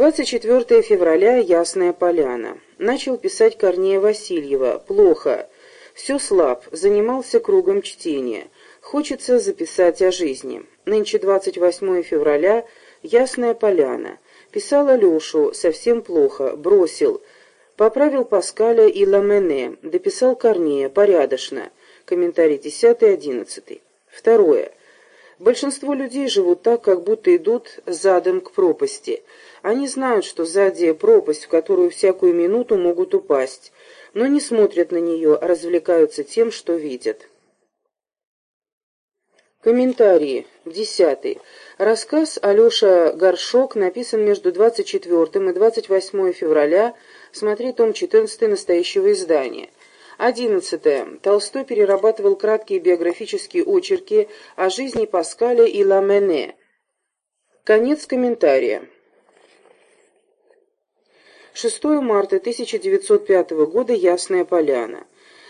24 февраля. Ясная поляна. Начал писать Корнея Васильева. Плохо. Все слаб. Занимался кругом чтения. Хочется записать о жизни. Нынче 28 февраля. Ясная поляна. Писал Алешу. Совсем плохо. Бросил. Поправил Паскаля и Ламене. Дописал Корнея. Порядочно. Комментарий 10-11. Второе. Большинство людей живут так, как будто идут задом к пропасти. Они знают, что сзади пропасть, в которую всякую минуту могут упасть, но не смотрят на нее, а развлекаются тем, что видят. Комментарии. Десятый. Рассказ Алеша Горшок написан между 24 и 28 февраля, смотри том 14 настоящего издания. Одиннадцатое. Толстой перерабатывал краткие биографические очерки о жизни Паскаля и Ламене. Конец комментария. 6 марта 1905 года. Ясная Поляна.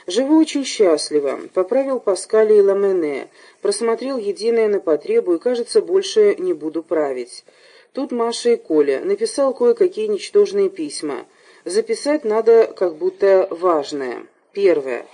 Живу очень счастливо. Поправил Паскаля и Ламене. Просмотрел единое на потребу и, кажется, больше не буду править. Тут Маша и Коля. Написал кое-какие ничтожные письма. Записать надо как будто важное. Первое.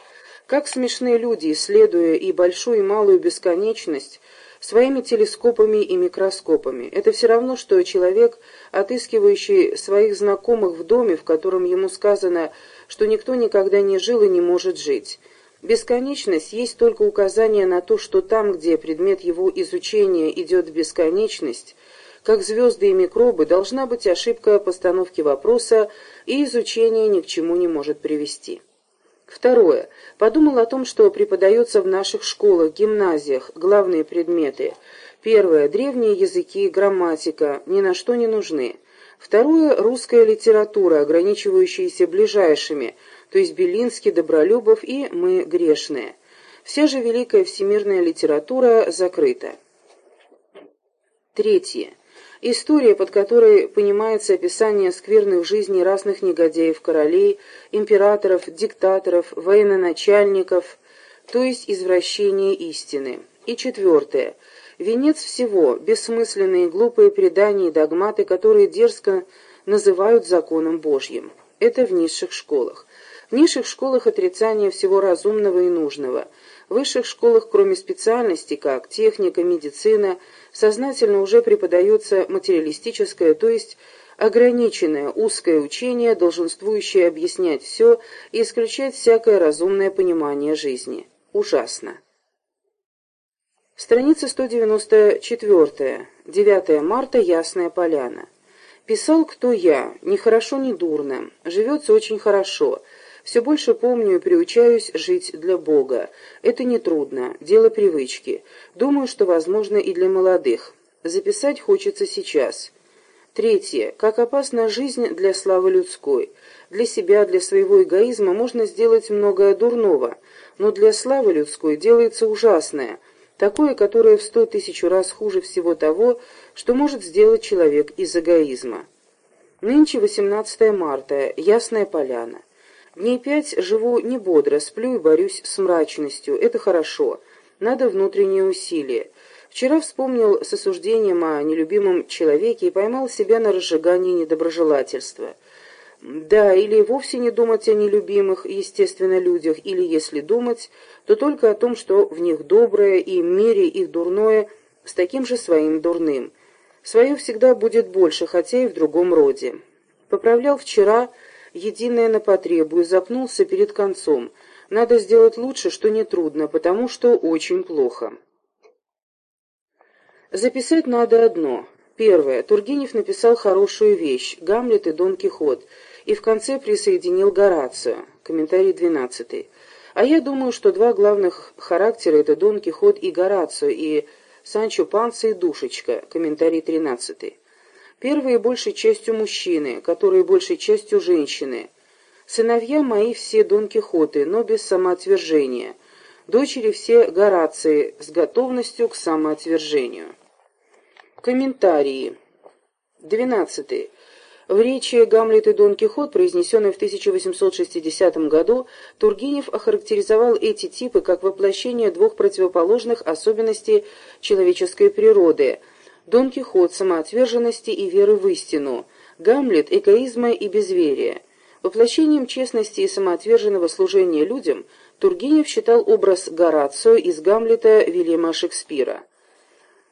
Как смешны люди, исследуя и большую, и малую бесконечность, своими телескопами и микроскопами. Это все равно, что человек, отыскивающий своих знакомых в доме, в котором ему сказано, что никто никогда не жил и не может жить. Бесконечность есть только указание на то, что там, где предмет его изучения идет в бесконечность, как звезды и микробы, должна быть ошибка постановки вопроса, и изучение ни к чему не может привести. Второе. Подумал о том, что преподается в наших школах, гимназиях, главные предметы. Первое. Древние языки, грамматика, ни на что не нужны. Второе. Русская литература, ограничивающаяся ближайшими, то есть Белинский, Добролюбов и мы грешные. Вся же великая всемирная литература закрыта. Третье. История, под которой понимается описание скверных жизней разных негодяев, королей, императоров, диктаторов, военачальников, то есть извращение истины. И четвертое. Венец всего – бессмысленные глупые предания и догматы, которые дерзко называют законом Божьим. Это в низших школах. В низших школах отрицание всего разумного и нужного. В высших школах, кроме специальностей, как техника, медицина, сознательно уже преподается материалистическое, то есть ограниченное, узкое учение, долженствующее объяснять все и исключать всякое разумное понимание жизни. Ужасно. Страница 194. 9 марта. Ясная поляна. Писал кто я, ни хорошо, ни дурно. Живется очень хорошо. Все больше помню и приучаюсь жить для Бога. Это нетрудно, дело привычки. Думаю, что возможно и для молодых. Записать хочется сейчас. Третье. Как опасна жизнь для славы людской. Для себя, для своего эгоизма можно сделать многое дурного, но для славы людской делается ужасное, такое, которое в сто тысяч раз хуже всего того, что может сделать человек из эгоизма. Нынче 18 марта, Ясная Поляна. Дней пять живу не бодро, сплю и борюсь с мрачностью. Это хорошо. Надо внутренние усилия. Вчера вспомнил с осуждением о нелюбимом человеке и поймал себя на разжигании недоброжелательства. Да, или вовсе не думать о нелюбимых, естественно, людях, или, если думать, то только о том, что в них доброе, и в мире их дурное с таким же своим дурным. Свое всегда будет больше, хотя и в другом роде. Поправлял вчера единое на потребу, и запнулся перед концом. Надо сделать лучше, что нетрудно, потому что очень плохо. Записать надо одно. Первое. Тургенев написал хорошую вещь «Гамлет и Дон Кихот» и в конце присоединил Горацио. Комментарий 12. А я думаю, что два главных характера — это Дон Кихот и Горацио, и Санчо Панса и Душечка. Комментарий 13. Первые большей частью мужчины, которые большей частью женщины. Сыновья мои все Дон Кихоты, но без самоотвержения. Дочери все Горации, с готовностью к самоотвержению. Комментарии. 12. В речи «Гамлет и Дон Кихот», произнесенной в 1860 году, Тургенев охарактеризовал эти типы как воплощение двух противоположных особенностей человеческой природы – Дон Кихот самоотверженности и веры в истину, Гамлет эгоизма и безверия. Воплощением честности и самоотверженного служения людям Тургенев считал образ Горацио из Гамлета Вильяма Шекспира.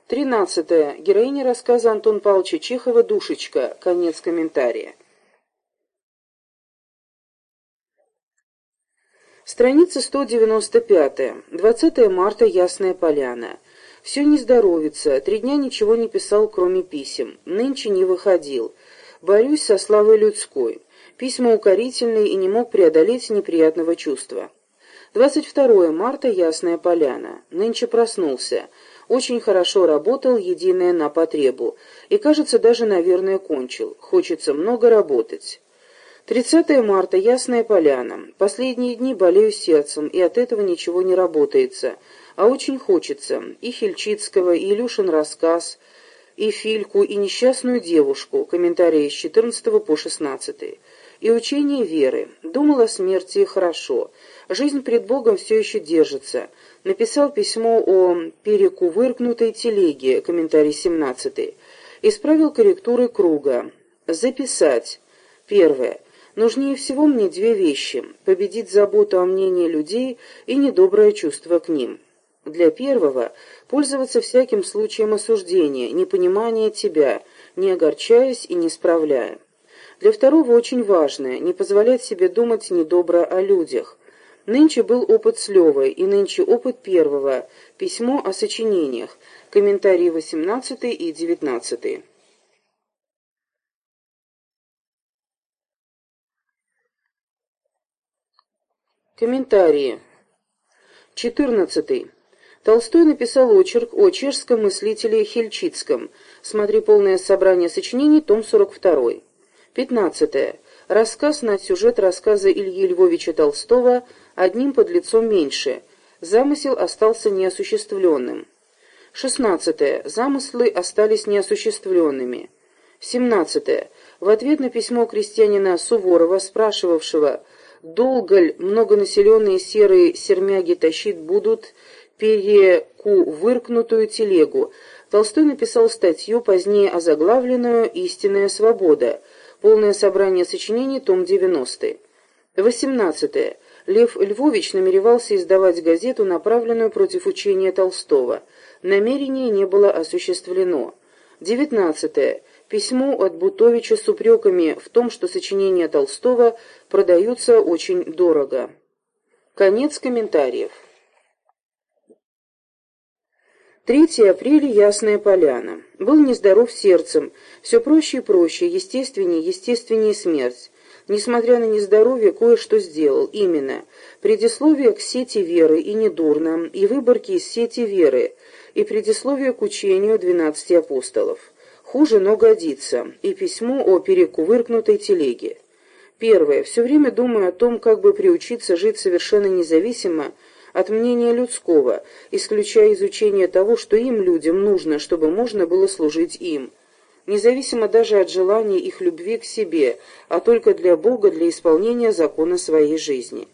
Тринадцатое. Героиня рассказа Антон Павловича Чехова «Душечка». Конец комментария. Страница 195. 20 марта. Ясная поляна. Все не здоровится. Три дня ничего не писал, кроме писем. Нынче не выходил. Борюсь со славой людской. Письма укорительные и не мог преодолеть неприятного чувства. 22 марта. Ясная поляна. Нынче проснулся. Очень хорошо работал, единое на потребу. И, кажется, даже, наверное, кончил. Хочется много работать. 30 марта. Ясная поляна. Последние дни болею сердцем, и от этого ничего не работается. А очень хочется. И Хильчицкого, и Илюшин рассказ, и Фильку, и несчастную девушку. Комментарии с 14 по 16 и учение веры. Думал о смерти хорошо. Жизнь пред Богом все еще держится. Написал письмо о перекувыркнутой телеге, комментарий 17. Исправил корректуры круга. Записать. Первое. Нужнее всего мне две вещи – победить заботу о мнении людей и недоброе чувство к ним. Для первого – пользоваться всяким случаем осуждения, непонимания тебя, не огорчаясь и не справляя. Для второго очень важное – не позволять себе думать недобро о людях. Нынче был опыт с Левой, и нынче опыт первого – письмо о сочинениях, комментарии 18 и 19. Комментарии. 14. Толстой написал очерк о чешском мыслителе Хельчицком. Смотри полное собрание сочинений, том 42. 15. Рассказ на сюжет рассказа Ильи Львовича Толстого «Одним под лицом меньше». Замысел остался неосуществленным. 16. Замыслы остались неосуществленными. 17. В ответ на письмо крестьянина Суворова, спрашивавшего, долго ли многонаселенные серые сермяги тащить будут перекувыркнутую телегу, Толстой написал статью, позднее озаглавленную «Истинная свобода», Полное собрание сочинений, том 90. 18. Лев Львович намеревался издавать газету, направленную против учения Толстого. Намерение не было осуществлено. 19. Письмо от Бутовича с упреками в том, что сочинения Толстого продаются очень дорого. Конец комментариев. 3 апреля, Ясная Поляна. Был нездоров сердцем, все проще и проще, естественнее, естественнее смерть. Несмотря на нездоровье, кое-что сделал, именно предисловие к сети веры и недурно, и выборки из сети веры, и предисловие к учению двенадцати апостолов. Хуже, но годится, и письмо о перекувыркнутой телеге. Первое. Все время думаю о том, как бы приучиться жить совершенно независимо от мнения людского, исключая изучение того, что им, людям, нужно, чтобы можно было служить им. Независимо даже от желания их любви к себе, а только для Бога, для исполнения закона своей жизни.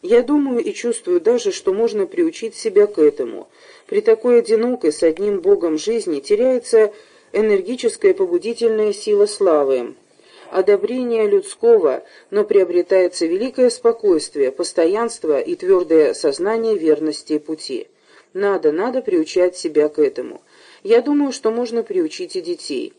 Я думаю и чувствую даже, что можно приучить себя к этому. При такой одинокой с одним Богом жизни теряется энергическая побудительная сила славы, одобрения людского, но приобретается великое спокойствие, постоянство и твердое сознание верности пути. Надо, надо приучать себя к этому. Я думаю, что можно приучить и детей.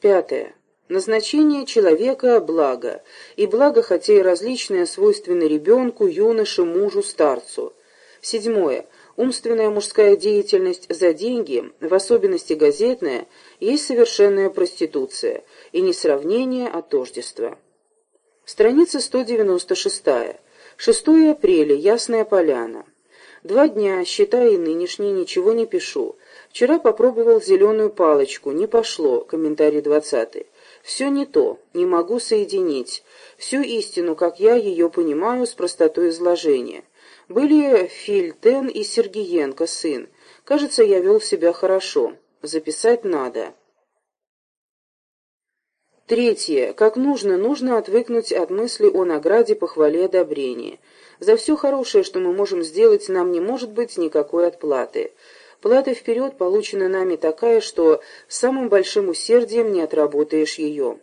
Пятое. Назначение человека – благо, и благо, хотя и различное, свойственно ребенку, юноше, мужу, старцу. Седьмое. Умственная мужская деятельность за деньги, в особенности газетная, есть совершенная проституция, и не сравнение, а тождество. Страница 196. 6 апреля. Ясная поляна. Два дня, считая и нынешний, ничего не пишу. Вчера попробовал зеленую палочку, не пошло, комментарий 20. Все не то, не могу соединить. Всю истину, как я ее понимаю, с простотой изложения. Были Фильтен и Сергиенко, сын. Кажется, я вел себя хорошо. Записать надо. Третье. Как нужно, нужно отвыкнуть от мысли о награде, похвале, одобрении. За все хорошее, что мы можем сделать, нам не может быть никакой отплаты. Плата вперед получена нами такая, что самым большим усердием не отработаешь ее.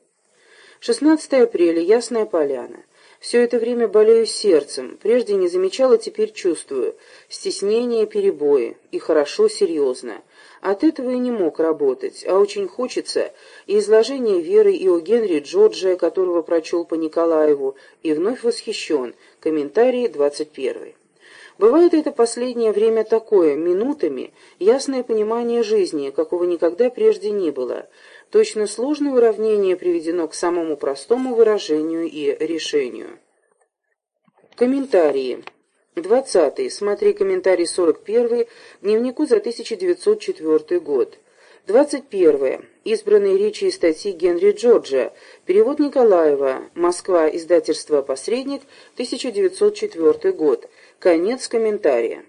16 апреля. Ясная поляна. Все это время болею сердцем, прежде не замечала, теперь чувствую. Стеснение, перебои. И хорошо, серьезно. От этого и не мог работать, а очень хочется изложение Веры и о Генри Джорджа, которого прочел по Николаеву, и вновь восхищен. Комментарий 21. Бывает это последнее время такое, минутами, ясное понимание жизни, какого никогда прежде не было. Точно сложное уравнение приведено к самому простому выражению и решению. Комментарии. 20. Смотри комментарий 41 дневнику за 1904 год. 21. Избранные речи и статьи Генри Джорджа. Перевод Николаева. Москва. Издательство «Посредник». 1904 год. Конец комментария.